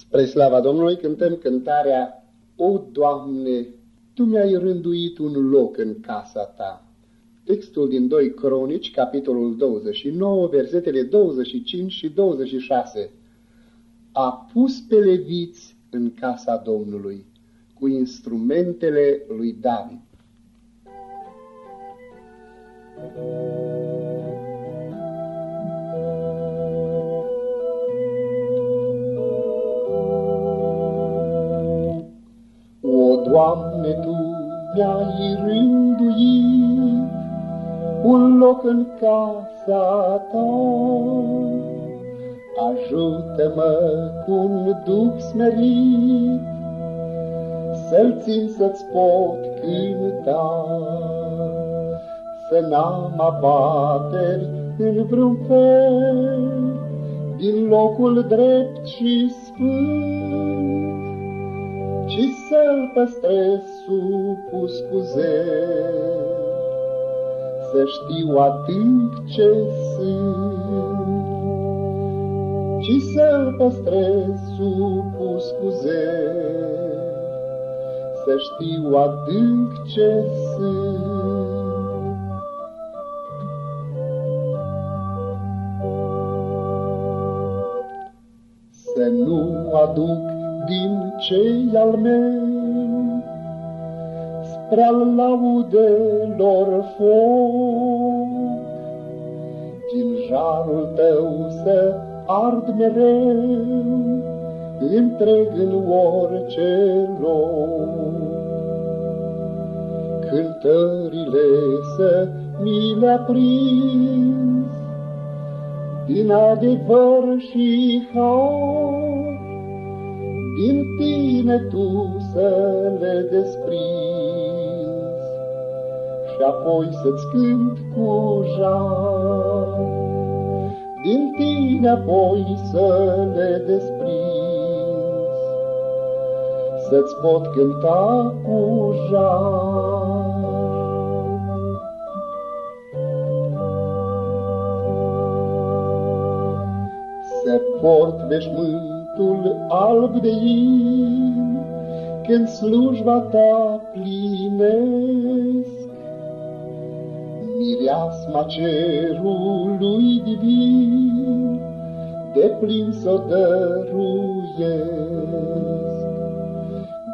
Spre slava Domnului cântăm cântarea O, Doamne, Tu mi-ai rânduit un loc în casa Ta. Textul din 2 Cronici, capitolul 29, versetele 25 și 26. A pus pe leviți în casa Domnului cu instrumentele lui David. Doamne, Tu mi-ai rânduit un loc în casa Ta. Ajută-mă cu un duc smerit, Să-l țin să-ți pot cânta, Să n-am abateri în vreun fel, Din locul drept și sfânt și să-l păstrez supus cu zel, Să știu adânc ce sunt, și să-l păstrez supus cu zel, Să știu adânc ce sunt. Să nu aduc din cei al meu, spre al laudelor foc. Din jarul tău să ard mereu, întreg în orice loc. Cântările să mi le aprins, din adevăr și har, din tine tu să le desprinzi și apoi să-ți cânt cu jar. Din tine apoi să le desprinzi, să-ți pot cânta cu jar. Se port veșmânt pământul alb de in, Când slujba ta plinesc. Mireasma cerului divin, De plin să dăruiesc.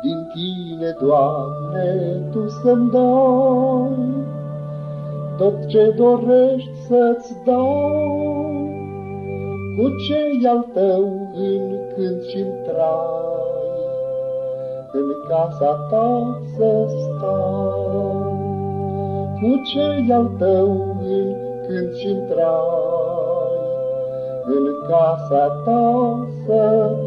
Din tine, Doamne, Tu să-mi dai Tot ce dorești să-ți dau, cu ce al tău în cânt și trai, în casa ta să stau. Cu ce al tău în cânt și trai, în casa ta să stau.